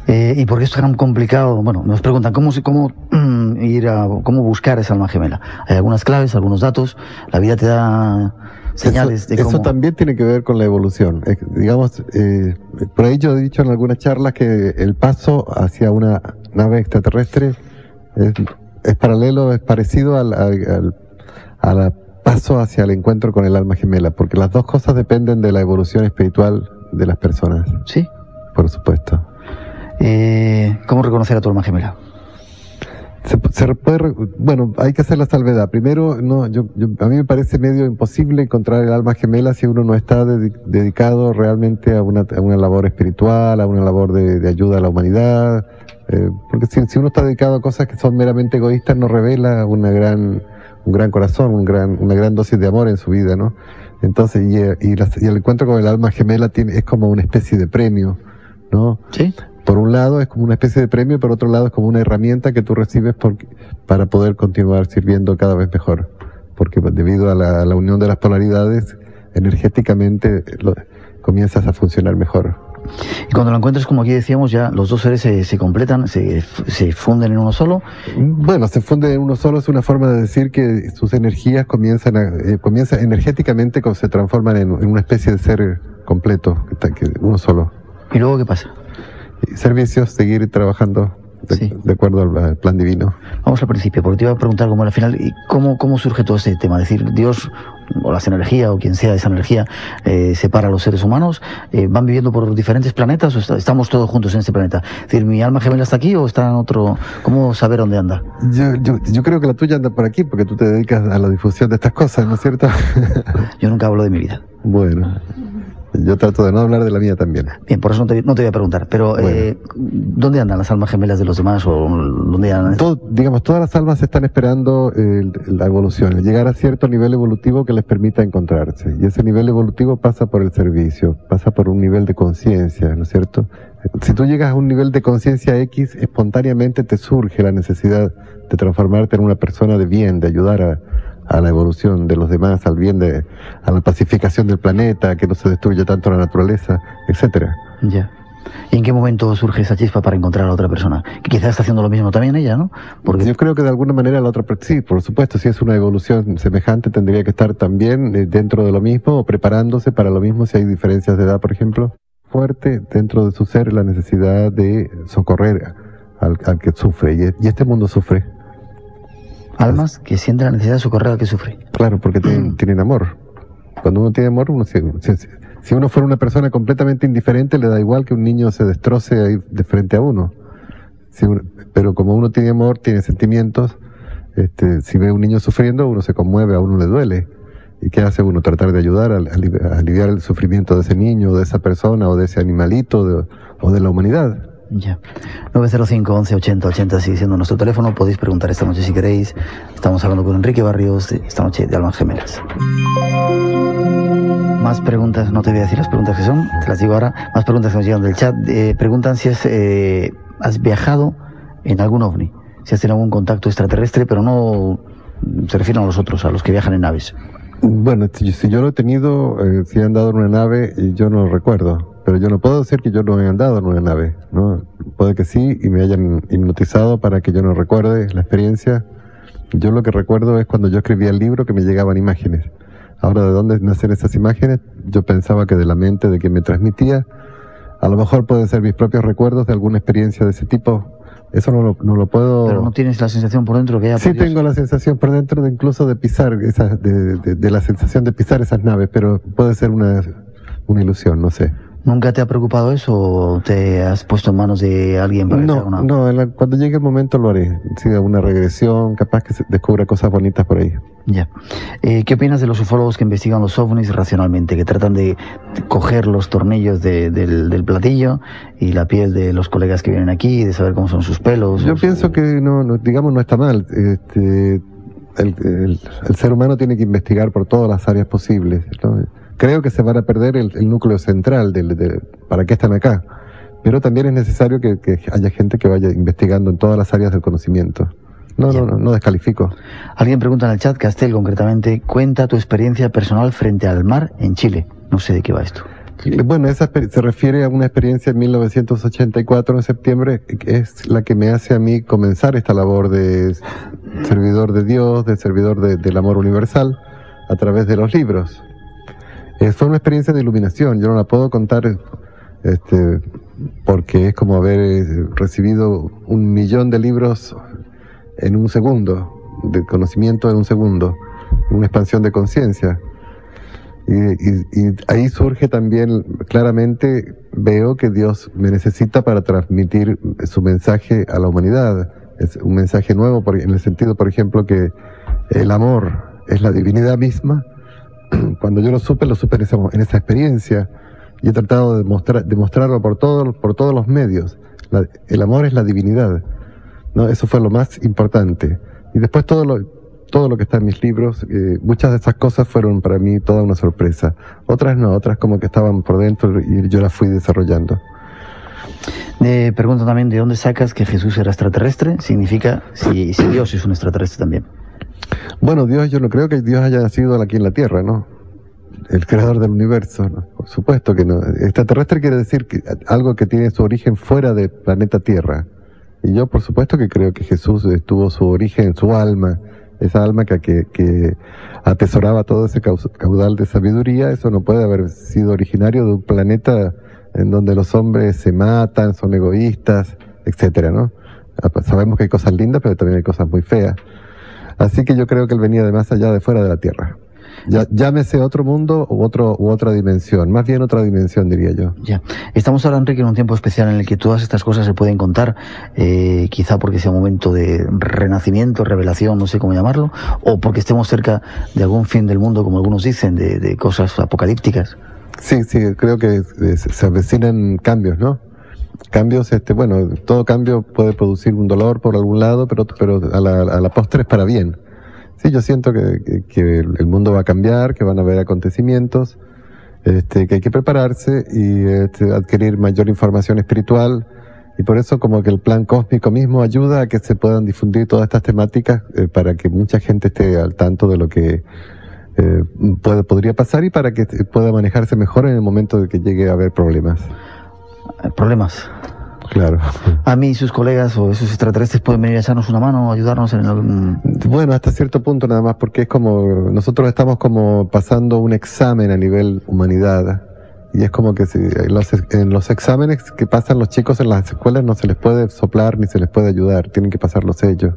Eh, ¿Y por qué esto era tan complicado? Bueno, nos preguntan cómo, cómo ir a, cómo buscar esa alma gemela. Hay algunas claves, algunos datos. La vida te da señales eso, de eso cómo. también tiene que ver con la evolución. Eh, digamos, eh, por ahí yo he dicho en algunas charlas que el paso hacia una nave extraterrestre es, es paralelo, es parecido al, al, al- al paso hacia el encuentro con el alma gemela, porque las dos cosas dependen de la evolución espiritual de las personas, Sí. por supuesto. Eh, ¿Cómo reconocer a tu alma gemela? Se, se puede, bueno, hay que hacer la salvedad. Primero, no, yo, yo- a mí me parece medio imposible encontrar el alma gemela si uno no está dedi- dedicado realmente a una, a una labor espiritual, a una labor de, de ayuda a la humanidad. eh, porque si, si uno está dedicado a cosas que son meramente egoístas, no revela una gran, un gran corazón, un gran, una gran dosis de amor en su vida, ¿no? Entonces, y, y, las- y el encuentro con el alma gemela tiene, es como una especie de premio, ¿no? Sí. Por un lado es como una especie de premio, por otro lado es como una herramienta que tú recibes por- para poder continuar sirviendo cada vez mejor. Porque debido a la, a la unión de las polaridades, energéticamente lo- comienzas a funcionar mejor. Y cuando lo encuentres, como aquí decíamos, ya los dos seres se, se completan, se, se funden en uno solo. Bueno, se funde en uno solo es una forma de decir que sus energías comienzan a, eh, comienza energéticamente se transforman en, en una especie de ser completo, que uno solo. ¿Y luego qué pasa? Servicios, seguir trabajando de, Sí. de acuerdo al, al plan divino. Vamos al principio, porque te iba a preguntar cómo al final, ¿y cómo, cómo surge todo este tema? Es decir, Dios o las energías o quien sea esa energía eh, separa a los seres humanos, eh, van viviendo por diferentes planetas o está- estamos todos juntos en este planeta. Es decir, ¿mi alma gemela está aquí o está en otro? ¿Cómo saber dónde anda? Yo, yo, yo creo que la tuya anda por aquí porque tú te dedicas a la difusión de estas cosas, ¿no es cierto? Yo nunca hablo de mi vida. bueno, Yo trato de no hablar de la mía también. Bien, por eso no te, no te voy a preguntar. Pero, Bueno. eh, ¿dónde andan las almas gemelas de los demás? ¿O dónde andan? Todo- digamos, todas las almas están esperando el- la evolución, el llegar a cierto nivel evolutivo que les permita encontrarse. Y ese nivel evolutivo pasa por el servicio, pasa por un nivel de conciencia, ¿no es cierto? Si tú llegas a un nivel de conciencia X, espontáneamente te surge la necesidad de transformarte en una persona de bien, de ayudar a, a la evolución de los demás, al bien de, a la pacificación del planeta, que no se destruya tanto la naturaleza, etcétera. Ya. ¿Y en qué momento surge esa chispa para encontrar a la otra persona? Que quizás está haciendo lo mismo también ella, ¿no? Porque Yo creo que de alguna manera la otra, sí, por supuesto, si es una evolución semejante, tendría que estar también eh, dentro de lo mismo o preparándose para lo mismo si hay diferencias de edad, por ejemplo. Fuerte dentro de su ser la necesidad de socorrer al, al que sufre y, y este mundo sufre, almas que sienten la necesidad de socorrer al que sufre. claro, porque tienen, tienen amor. Cuando uno tiene amor, uno se- se- se- si uno fuera una persona completamente indiferente, le da igual que un niño se destroce ahí de frente a uno. Si uno- pero como uno tiene amor, tiene sentimientos, este, si ve a un niño sufriendo, uno se conmueve, a uno le duele. ¿Y qué hace uno? Tratar de ayudar a, a aliviar el sufrimiento de ese niño, de esa persona, o de ese animalito, de- o de la humanidad. Ya. 905 11 80 80 sigue siendo nuestro teléfono. Podéis preguntar esta noche si queréis. Estamos hablando con Enrique Barrios esta noche de Almas Gemelas. Más preguntas, no te voy a decir las preguntas que son, te las digo ahora. Más preguntas que nos llegan del chat. Eh, preguntan si has, eh, has viajado en algún ovni, si has tenido algún contacto extraterrestre, pero no se refieren a los otros, a los que viajan en naves. Bueno, si, yo lo he tenido, eh, si he andado en una nave, yo no lo recuerdo. Pero yo no puedo decir que yo no he andado en una nave, ¿no? Puede que sí y me hayan hipnotizado para que yo no recuerde la experiencia. Yo lo que recuerdo es cuando yo escribía el libro que me llegaban imágenes. Ahora, ¿de dónde nacen esas imágenes? Yo pensaba que de la mente de quien me transmitía. A lo mejor pueden ser mis propios recuerdos de alguna experiencia de ese tipo. Eso no lo, no lo puedo... Pero no tienes la sensación por dentro que haya Sí podido- tengo la sensación por dentro de incluso de pisar, esas, de, de- de la sensación de pisar esas naves, pero puede ser una, una ilusión, no sé. ¿Nunca te ha preocupado eso o te has puesto en manos de alguien para No, una- no, la- cuando llegue el momento lo haré. Si una regresión, capaz que se descubra cosas bonitas por ahí. Ya. Eh, ¿Qué opinas de los ufólogos que investigan los ovnis racionalmente, que tratan de coger los tornillos de- del, del platillo y la piel de los colegas que vienen aquí, de saber cómo son sus pelos? Yo su- pienso que no, no, digamos, no está mal. Este, el, el- el ser humano tiene que investigar por todas las áreas posibles. ¿no? Creo que se van a perder el, el núcleo central del, de para qué están acá. Pero también es necesario que, que haya gente que vaya investigando en todas las áreas del conocimiento. No, no, no, no descalifico. Alguien pregunta en el chat, Castel concretamente, cuenta tu experiencia personal frente al mar en Chile. No sé de qué va esto. Bueno, esa se refiere a una experiencia en 1984, en septiembre, que es la que me hace a mí comenzar esta labor de servidor de Dios, de servidor de- del amor universal, a través de los libros. Eh, fue una experiencia de iluminación, yo no la puedo contar este, porque es como haber eh, recibido un millón de libros en un segundo, de conocimiento en un segundo, una expansión de conciencia. Y, ahí surge también claramente, veo que Dios me necesita para transmitir su mensaje a la humanidad. Es un mensaje nuevo por- en el sentido, por ejemplo, que el amor es la divinidad misma. Cuando yo lo supe, lo supe en esa, en esa experiencia y he tratado de, mostrar, de mostrarlo por, todo, por todos los medios. La- el amor es la divinidad. ¿no? Eso fue lo más importante. Y después todo lo, todo lo que está en mis libros, eh, muchas de esas cosas fueron para mí toda una sorpresa. Otras no, otras como que estaban por dentro y yo las fui desarrollando. Eh, pregunto también de dónde sacas que Jesús era extraterrestre. Significa si, si Dios es un extraterrestre también. Bueno, Dios, yo no creo que Dios haya nacido aquí en la Tierra, ¿no? El creador del universo, ¿no? Por supuesto que no. Extraterrestre quiere decir que algo que tiene su origen fuera del planeta Tierra. Y yo, por supuesto, que creo que Jesús tuvo su origen en su alma, esa alma que, que, atesoraba todo ese caudal de sabiduría. Eso no puede haber sido originario de un planeta en donde los hombres se matan, son egoístas, etcétera, ¿no? Ah, Sabemos que hay cosas lindas, pero también hay cosas muy feas. Así que yo creo que él venía de más allá de fuera de la Tierra. Ya, llámese otro mundo u, otro, u otra dimensión, más bien otra dimensión diría yo. Ya. Estamos ahora, Enrique, en un tiempo especial en el que todas estas cosas se pueden contar, eh, quizá porque sea un momento de renacimiento, revelación, no sé cómo llamarlo, o porque estemos cerca de algún fin del mundo, como algunos dicen, de, de cosas apocalípticas. Sí, sí, creo que eh, se se avecinan cambios, ¿no? Cambios, este, bueno, todo cambio puede producir un dolor por algún lado, pero, pero a la, a la postre es para bien. Sí, yo siento que, que- el mundo va a cambiar, que van a haber acontecimientos, este, que hay que prepararse y este, adquirir mayor información espiritual. Y por eso como que el plan cósmico mismo ayuda a que se puedan difundir todas estas temáticas eh, para que mucha gente esté al tanto de lo que eh, puede, podría pasar y para que pueda manejarse mejor en el momento de que llegue a haber problemas. Eh, Problemas. Claro. A mí y sus colegas o esos extraterrestres pueden venir a echarnos una mano, ayudarnos en algún... Bueno, hasta cierto punto nada más, porque es como, nosotros estamos como pasando un examen a nivel humanidad. Y es como que si, en, los, en los exámenes que pasan los chicos en las escuelas no se les puede soplar ni se les puede ayudar, tienen que pasarlos ellos.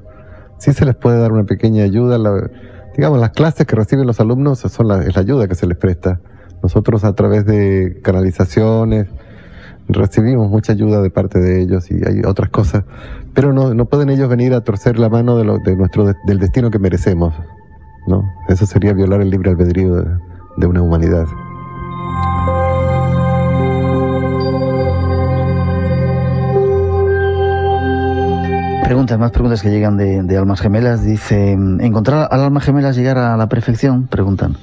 Sí se les puede dar una pequeña ayuda, la- digamos, las clases que reciben los alumnos son la, es la ayuda que se les presta. Nosotros a través de canalizaciones recibimos mucha ayuda de parte de ellos y hay otras cosas, pero no, no pueden ellos venir a torcer la mano de, lo, de nuestro de- del destino que merecemos, ¿no? Eso sería violar el libre albedrío de, una humanidad. Preguntas, más preguntas que llegan de, de almas gemelas. Dice, ¿encontrar al alma gemela llegar a la perfección? Preguntan.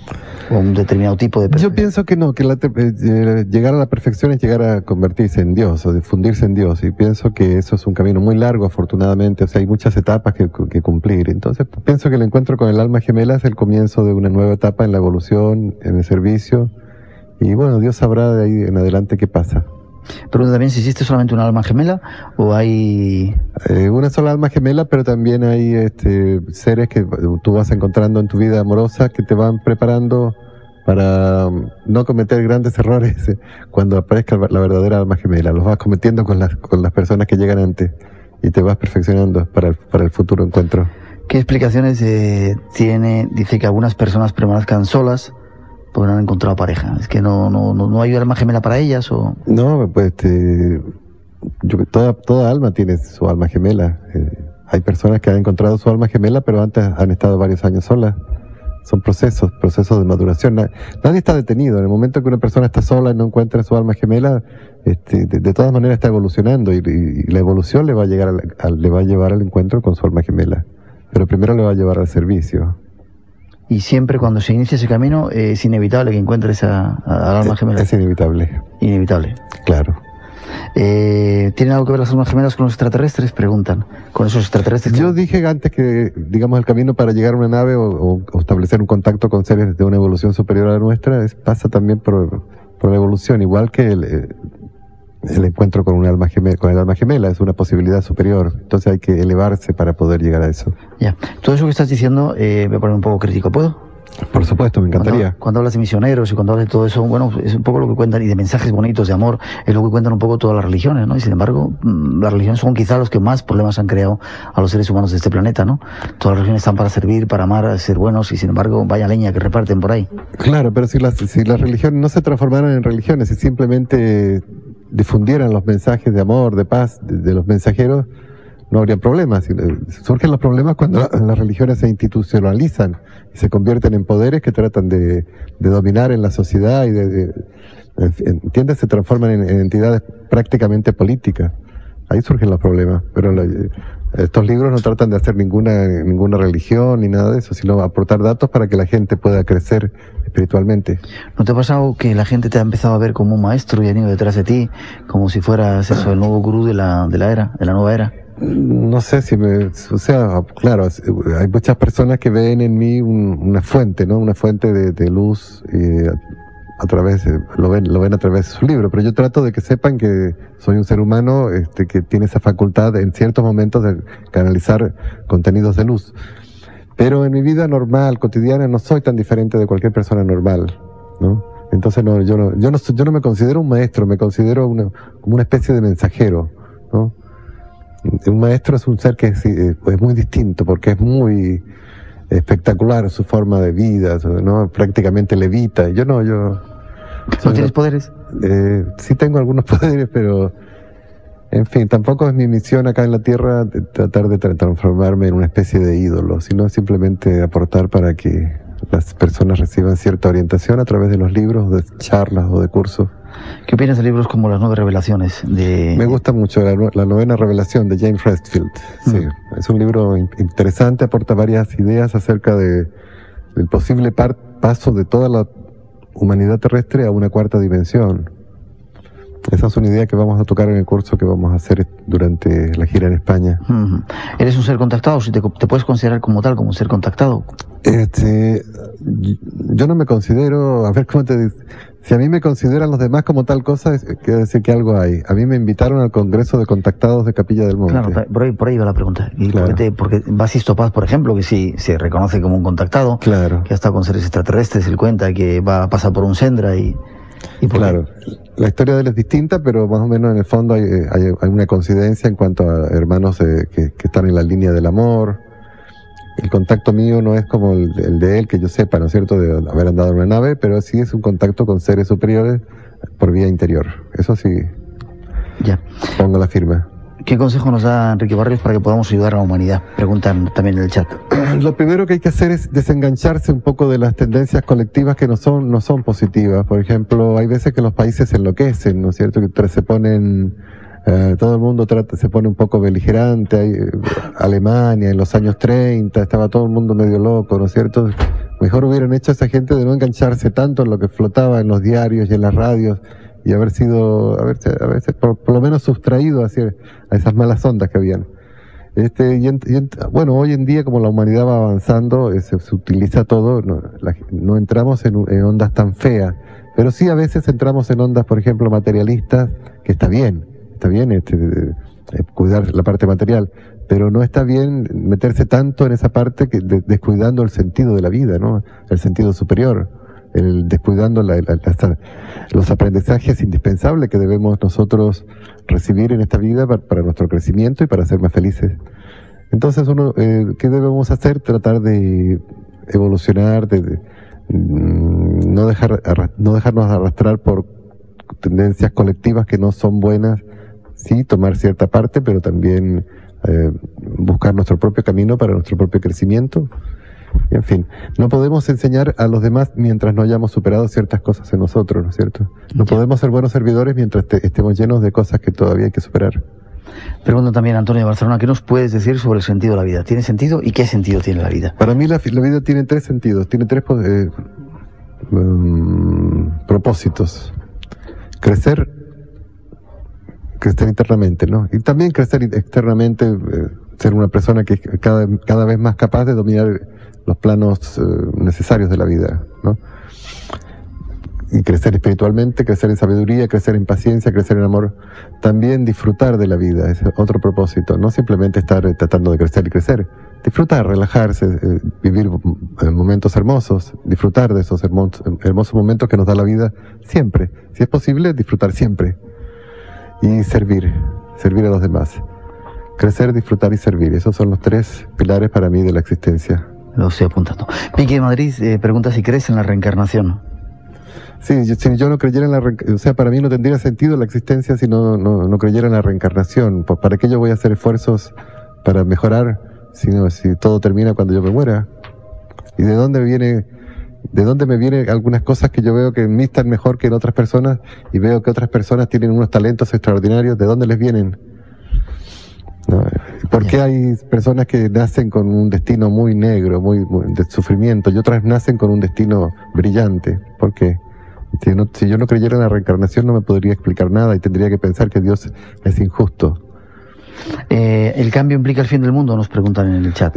O un determinado tipo de Yo pienso que no, que la eh, eh, llegar a la perfección es llegar a convertirse en Dios o difundirse en Dios. Y pienso que eso es un camino muy largo, afortunadamente. O sea, hay muchas etapas que, que cumplir. Entonces, pienso que el encuentro con el alma gemela es el comienzo de una nueva etapa en la evolución, en el servicio. Y bueno, Dios sabrá de ahí en adelante qué pasa. Pregunta también si existe solamente una alma gemela o hay... Eh, una sola alma gemela, pero también hay este, seres que tú vas encontrando en tu vida amorosa que te van preparando para um, no cometer grandes errores eh, cuando aparezca la verdadera alma gemela. Los vas cometiendo con las, con las personas que llegan antes y te vas perfeccionando para el, para el futuro encuentro. ¿Qué explicaciones eh, tiene? Dice que algunas personas permanezcan solas han encontrado pareja. Es que no, no, no, no hay alma gemela para ellas o... No, pues este, yo, toda, alma tiene su alma gemela. Eh, hay personas que han encontrado su alma gemela, pero antes han estado varios años solas. Son procesos, procesos de maduración. Na- nadie está detenido. En el momento que una persona está sola y no encuentra su alma gemela, este, de, todas maneras está evolucionando y, y- la evolución le va a llegar le va a llevar al encuentro con su alma gemela. Pero primero le va a llevar al servicio. Y siempre cuando se inicia ese camino eh, es inevitable que encuentre esa a- al alma gemela. Es inevitable, Inevitable. claro. Eh, ¿Tienen algo que ver las almas gemelas con los extraterrestres? Preguntan. Con esos extraterrestres. Yo dije antes que, digamos, el camino para llegar a una nave o, o- o establecer un contacto con seres de una evolución superior a la nuestra es- pasa también por, por la evolución, igual que el, eh, el encuentro con un alma gemela, con el alma gemela es una posibilidad superior. Entonces hay que elevarse para poder llegar a eso. Ya. Todo eso que estás diciendo, eh, a poner un poco crítico, ¿puedo? Por supuesto, me encantaría. Cuando, cuando hablas de misioneros y cuando hablas de todo eso, bueno, es un poco lo que cuentan, y de mensajes bonitos de amor, es lo que cuentan un poco todas las religiones, ¿no? Y sin embargo, mm, las religiones son quizá los que más problemas han creado a los seres humanos de este planeta, ¿no? Todas las religiones están para servir, para amar, ser buenos, y sin embargo, vaya leña que reparten por ahí. Claro, pero si las, si las religiones no se transformaran en religiones y simplemente difundieran los mensajes de amor, de paz de, los mensajeros, no habría problemas. Eh, Surgen los problemas cuando la- las religiones se institucionalizan y se convierten en poderes que tratan de, dominar en la sociedad y de, de- ¿entiendes? Se transforman en, en entidades prácticamente políticas. Ahí surgen los problemas. Pero la- estos libros no tratan de hacer ninguna, ninguna religión ni nada de eso, sino aportar datos para que la gente pueda crecer espiritualmente. ¿No te ha pasado que la gente te ha empezado a ver como un maestro y han ido detrás de ti, como si fueras eso, el nuevo gurú de la, de la era, de la nueva era? No sé si me, o sea, claro, hay muchas personas que ven en mí un- una fuente, ¿no? Una fuente de, de luz eh, a, través, de- lo ven, lo ven a través de su libro, pero yo trato de que sepan que soy un ser humano, este, que tiene esa facultad en ciertos momentos de canalizar contenidos de luz. Pero en mi vida normal, cotidiana, no soy tan diferente de cualquier persona normal, ¿no? Entonces no, yo no, yo no, yo no me considero un maestro, me considero una, como una especie de mensajero, ¿no? Un maestro es un ser que es, eh, muy distinto porque es muy espectacular su forma de vida, ¿no? Prácticamente levita. Yo no, yo... ¿No soy tienes poderes? eh, sí tengo algunos poderes, pero en fin, tampoco es mi misión acá en la Tierra de tratar de tra- transformarme en una especie de ídolo, sino simplemente aportar para que las personas reciban cierta orientación a través de los libros, de charlas o de cursos. ¿Qué opinas de libros como Las Nueve Revelaciones? De... Me gusta mucho la, novena revelación de James Redfield. Sí, mm. es un libro interesante, aporta varias ideas acerca de, del posible paso de toda la humanidad terrestre a una cuarta dimensión. Esa es una idea que vamos a tocar en el curso que vamos a hacer durante la gira en España. ¿Eres un ser contactado? Si te, puedes considerar como tal, como un ser contactado? Este, yo no me considero, a ver cómo te dice, si a mí me consideran los demás como tal cosa, quiere decir que algo hay. A mí me invitaron al Congreso de Contactados de Capilla del Monte. Claro, por ahí, por ahí va la pregunta. ¿Y porque, porque Basisto Paz, por ejemplo, que sí se reconoce como un contactado, claro. que ha estado con seres extraterrestres, él cuenta que va a pasar por un Sendra y claro, la historia de él es distinta, pero más o menos en el fondo hay, una coincidencia en cuanto a hermanos eh, que, están en la línea del amor. El contacto mío no es como el, de él, que yo sepa, ¿no es cierto?, de haber andado en una nave, pero sí es un contacto con seres superiores por vía interior. Eso sí. Ya. Pongo la firma. ¿Qué consejo nos da Enrique Barrios para que podamos ayudar a la humanidad? Preguntan también en el chat. Lo primero que hay que hacer es desengancharse un poco de las tendencias colectivas que no son, no son positivas. Por ejemplo, hay veces que los países se enloquecen, ¿no es cierto? Que se ponen, eh, todo el mundo trata, se pone un poco beligerante. Hay, eh, Alemania en los años 30 estaba todo el mundo medio loco, ¿no es cierto? Mejor hubieran hecho a esa gente de no engancharse tanto en lo que flotaba en los diarios y en las radios y haber sido, haberse, veces por, lo menos sustraído hacia, a esas malas ondas que habían. Este, y, bueno, hoy en día como la humanidad va avanzando, eh, se, utiliza todo, no, entramos en, ondas tan feas, pero sí a veces entramos en ondas, por ejemplo, materialistas, que está bien, está bien este, cuidar la parte material, pero no está bien meterse tanto en esa parte que descuidando el sentido de la vida, ¿no? El sentido superior el, descuidando los aprendizajes indispensables que debemos nosotros recibir en esta vida para, nuestro crecimiento y para ser más felices. Entonces, uno, eh, ¿qué debemos hacer? Tratar de evolucionar, de, mm, no, dejar, no dejarnos arrastrar por tendencias colectivas que no son buenas, sí, tomar cierta parte, pero también eh, buscar nuestro propio camino para nuestro propio crecimiento en fin, no podemos enseñar a los demás mientras no hayamos superado ciertas cosas en nosotros, ¿no es cierto? No podemos ser buenos servidores mientras estemos llenos de cosas que todavía hay que superar. Pregunta también Antonio de Barcelona, ¿qué nos puedes decir sobre el sentido de la vida? ¿Tiene sentido y qué sentido tiene la vida? Para mí la, vida tiene tres sentidos, tiene tres eh, mm, propósitos. Crecer, crecer internamente, ¿no? Y también crecer externamente, eh, ser una persona que cada, cada vez más capaz de dominar los planos eh, necesarios de la vida, ¿no? Y crecer espiritualmente, crecer en sabiduría, crecer en paciencia, crecer en amor. También disfrutar de la vida, es otro propósito. No simplemente estar eh, tratando de crecer y crecer. Disfrutar, relajarse, vivir momentos hermosos, disfrutar de esos hermosos momentos que nos da la vida siempre. Si es posible, disfrutar siempre. Y servir, servir a los demás. Crecer, disfrutar y servir. Esos son los tres pilares para mí de la existencia. Lo estoy apuntando. Pique de Madrid eh, pregunta si crees en la reencarnación. Sí, yo, si yo no creyera en la reencarnación, o sea, para mí no tendría sentido la existencia si no, no, creyera en la reencarnación. ¿Para qué yo voy a hacer esfuerzos para mejorar si, si todo termina cuando yo me muera? ¿Y de dónde viene, de dónde me vienen algunas cosas que yo veo que en mí están mejor que en otras personas y veo que otras personas tienen unos talentos extraordinarios? ¿De dónde les vienen? ¿Por qué hay personas que nacen con un destino muy negro, muy, de sufrimiento, y otras nacen con un destino brillante? ¿Por qué? Si, yo no creyera en la reencarnación no me podría explicar nada y tendría que pensar que Dios es injusto. Eh, ¿El cambio implica el fin del mundo? Nos preguntan en el chat.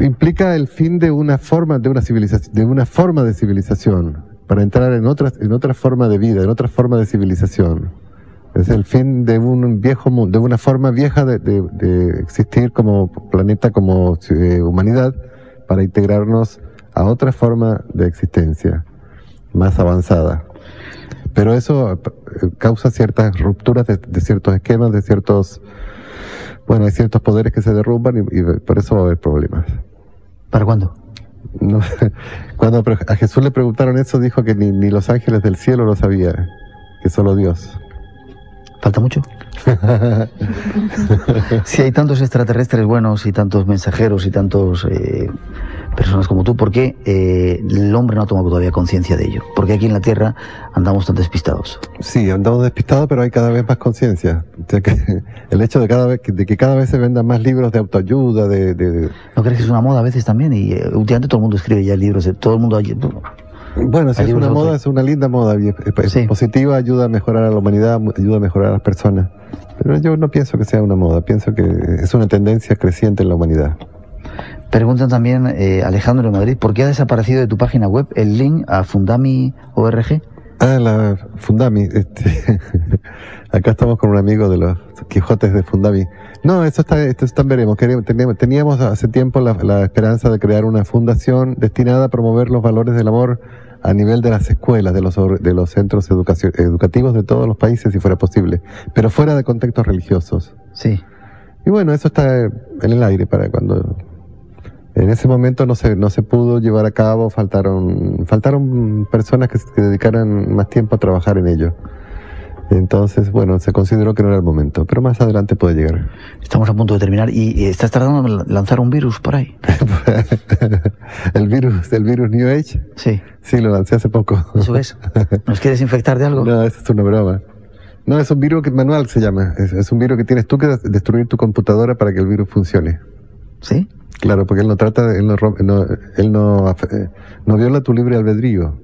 implica el fin de una forma, de una civilización, de una forma de civilización, para entrar en otra, en otra forma de vida, en otra forma de civilización. Es el fin de un viejo de una forma vieja de, existir como planeta, como eh, humanidad, para integrarnos a otra forma de existencia, más avanzada. Pero eso eh, causa ciertas rupturas de, ciertos esquemas, de ciertos, bueno, hay ciertos poderes que se derrumban y, por eso va a haber problemas. ¿Para cuándo? No, cuando a Jesús le preguntaron eso, dijo que ni, ni los ángeles del cielo lo sabían, que solo Dios. ¿Falta mucho? si hay tantos extraterrestres buenos y tantos mensajeros y tantos eh, personas como tú, ¿por qué eh, el hombre no ha tomado todavía conciencia de ello? Porque aquí en la Tierra andamos tan despistados. Sí, andamos despistados, pero hay cada vez más conciencia. O sea que el hecho de, cada vez, que- de que cada vez se vendan más libros de autoayuda, de... de- de- ¿No crees que es una moda a veces también? Y eh, últimamente todo el mundo escribe ya libros, de- todo el mundo... Bueno, si es una moda, es una linda moda, es Sí. positiva, ayuda a mejorar a la humanidad, ayuda a mejorar a las personas. Pero yo no pienso que sea una moda, pienso que es una tendencia creciente en la humanidad. Preguntan también, eh, Alejandro de Madrid, ¿por qué ha desaparecido de tu página web el link a Fundami.org? Ah, la Fundami. Este, acá estamos con un amigo de los Quijotes de Fundami. No, eso está, esto está veremos. Teníamos, teníamos hace tiempo la, la esperanza de crear una fundación destinada a promover los valores del amor a nivel de las escuelas, de los, de los centros educativos de todos los países, si fuera posible, pero fuera de contextos religiosos. Sí. Y bueno, eso está en el aire para cuando en ese momento no se no se pudo llevar a cabo, faltaron faltaron personas que se dedicaran más tiempo a trabajar en ello. Entonces, bueno, se consideró que no era el momento, pero más adelante puede llegar. Estamos a punto de terminar y, y estás tratando de lanzar un virus por ahí. el virus, el virus New Age, Sí. sí lo lancé hace poco. ¿Eso es? ¿Nos quieres infectar de algo? No, eso es una broma. No, es un virus que manual se llama. Es, es un virus que tienes tú que des- destruir tu computadora para que el virus funcione. ¿Sí? Claro, porque él no trata, él no, él no, af- eh, no viola tu libre albedrío.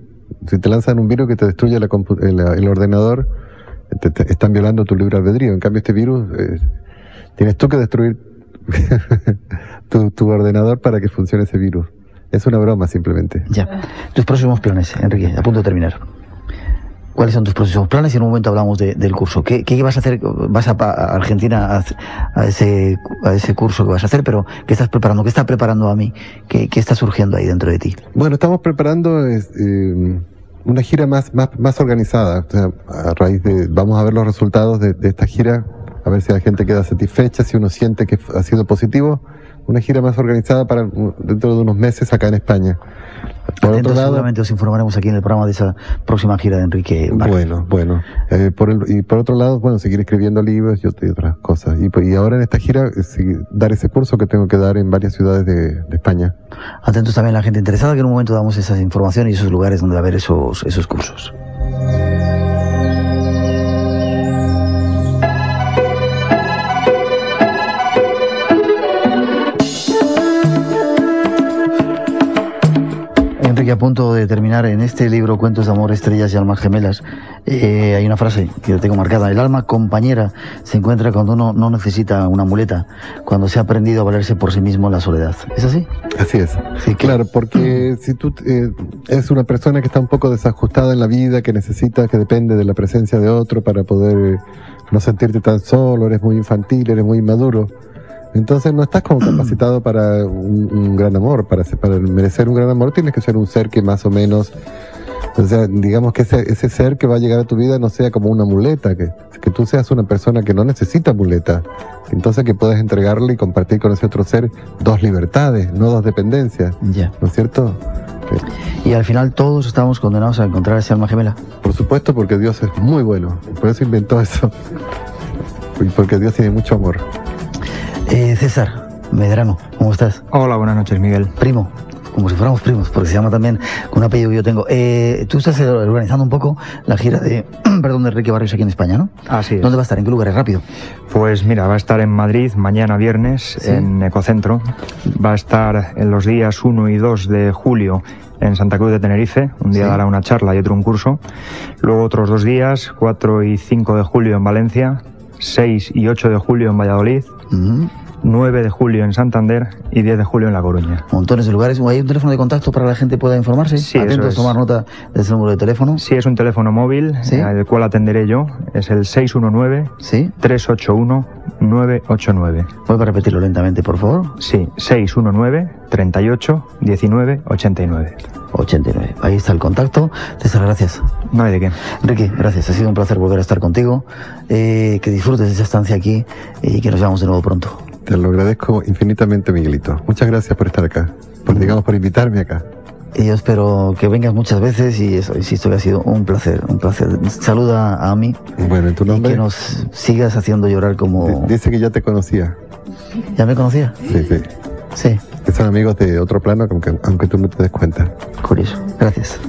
Si te lanzan un virus que te destruye la el, el ordenador, te- te- están violando tu libre albedrío. En cambio, este virus, eh, tienes tú que destruir tu, tu ordenador para que funcione ese virus. Es una broma simplemente. Ya. Tus próximos planes, Enrique, a punto de terminar. ¿Cuáles son tus próximos planes? Y en un momento hablamos de- del curso. ¿Qué, qué vas a hacer? ¿Vas a, a Argentina a, a ese, a ese curso que vas a hacer? Pero, ¿qué estás preparando? ¿Qué está preparando a mí? ¿Qué, qué está surgiendo ahí dentro de ti? Bueno, estamos preparando eh, una gira más, más, más organizada. O sea, a raíz de, vamos a ver los resultados de, de esta gira, a ver si la gente queda satisfecha, si uno siente que ha sido positivo. Una gira más organizada para dentro de unos meses acá en España. Por Atentos, otro lado, seguramente os informaremos aquí en el programa de esa próxima gira de Enrique Vargas. bueno, bueno. Eh, por el- y por otro lado, bueno, seguir escribiendo libros y, ot- y otras cosas. Y, y ahora en esta gira, eh, seguir- dar ese curso que tengo que dar en varias ciudades de, de España. Atentos también a la gente interesada, que en un momento damos esa información y esos lugares donde va a haber esos, esos cursos. Enrique, a punto de terminar en este libro Cuentos de Amor, Estrellas y Almas Gemelas, eh, hay una frase que tengo marcada. El alma compañera se encuentra cuando uno no necesita una muleta, cuando se ha aprendido a valerse por sí mismo en la soledad. ¿Es así? Así es. Sí, Claro, porque si tú eh, eres una persona que está un poco desajustada en la vida, que necesita, que depende de la presencia de otro para poder eh, no sentirte tan solo, eres muy infantil, eres muy inmaduro, entonces no estás como capacitado para un, un gran amor, para, ser- para merecer un gran amor tienes que ser un ser que más o menos, o sea, digamos que ese, ese ser que va a llegar a tu vida no sea como una muleta, que, que tú seas una persona que no necesita muleta, entonces que puedas entregarle y compartir con ese otro ser dos libertades, no dos dependencias. Ya. ¿No es cierto? Y al final todos estamos condenados a encontrar ese alma gemela. Por supuesto, porque Dios es muy bueno. Por eso inventó eso. Y porque Dios tiene mucho amor. Eh, César Medrano, ¿cómo estás? Hola, buenas noches, Miguel. Primo, como si fuéramos primos, porque se llama también con un apellido que yo tengo. Eh, tú estás eh, organizando un poco la gira de, perdón, de Enrique Barrios aquí en España, ¿no? Así es. ¿Dónde va a estar? ¿En qué lugares? Rápido. Pues mira, va a estar en Madrid mañana viernes Sí. en Ecocentro. Va a estar en los días 1 y 2 de julio en Santa Cruz de Tenerife. Un día Sí. dará una charla y otro un curso. Luego otros dos días, 4 y 5 de julio en Valencia, 6 y 8 de julio en Valladolid, Ujú. 9 de julio en Santander y 10 de julio en La Coruña. Montones de lugares. ¿Hay un teléfono de contacto para que la gente pueda informarse? Sí, eso Atentos, es. tomar nota de ese número de teléfono. Si es un teléfono móvil, Sí. el cual atenderé yo, es el 619 Sí. 381 989. Vuelve a repetirlo lentamente, por favor. Sí, 619 38 19 89. 89. Ahí está el contacto. César, gracias. No hay de qué. Enrique, gracias. Ha sido un placer volver a estar contigo. Eh, que disfrutes de esa estancia aquí y que nos veamos de nuevo pronto. Te lo agradezco infinitamente, Miguelito. Muchas gracias por estar acá. Por, digamos, por invitarme acá. Y yo espero que vengas muchas veces y eso, insisto que ha sido un placer, un placer. Saluda a mí Bueno, en tu y nombre. que nos sigas haciendo llorar como... di- Dice que ya te conocía. ¿Ya me conocía? Sí, sí. Sí. que son amigos de otro plano, aunque, aunque tú no te des cuenta. Curioso. Gracias.